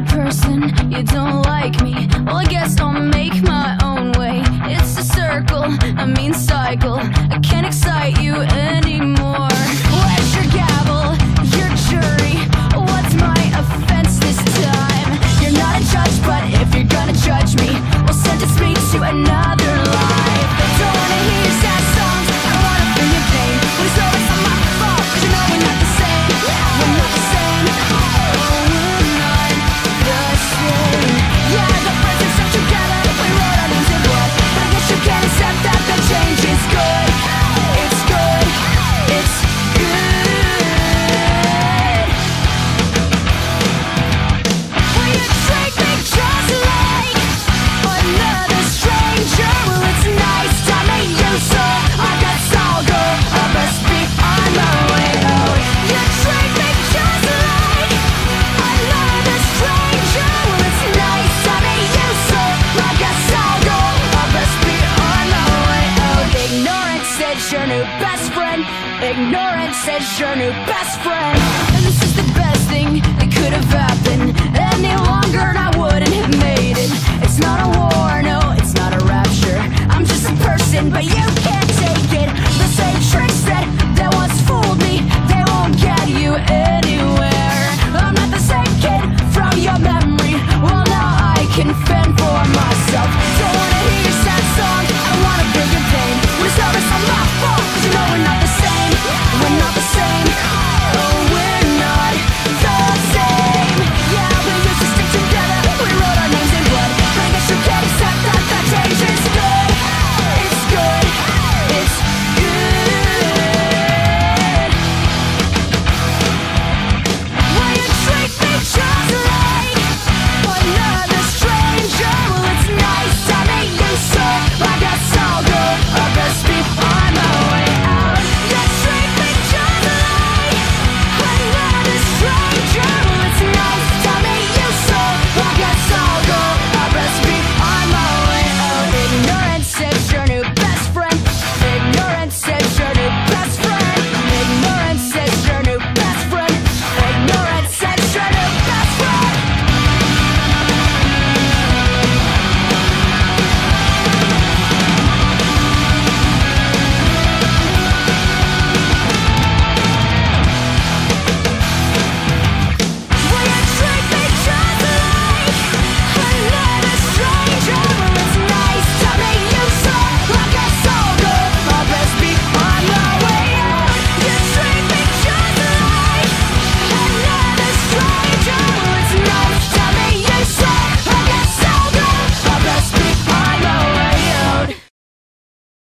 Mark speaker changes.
Speaker 1: person, you don't like me. Well, I guess I'll make my own way. It's a circle, a mean cycle. I can't excite you your new best friend. Ignorance is your new best friend. And this is the best thing that could have happened. Any longer, and I wouldn't have made it. It's not a war, no, it's not a rapture. I'm just a person, but you.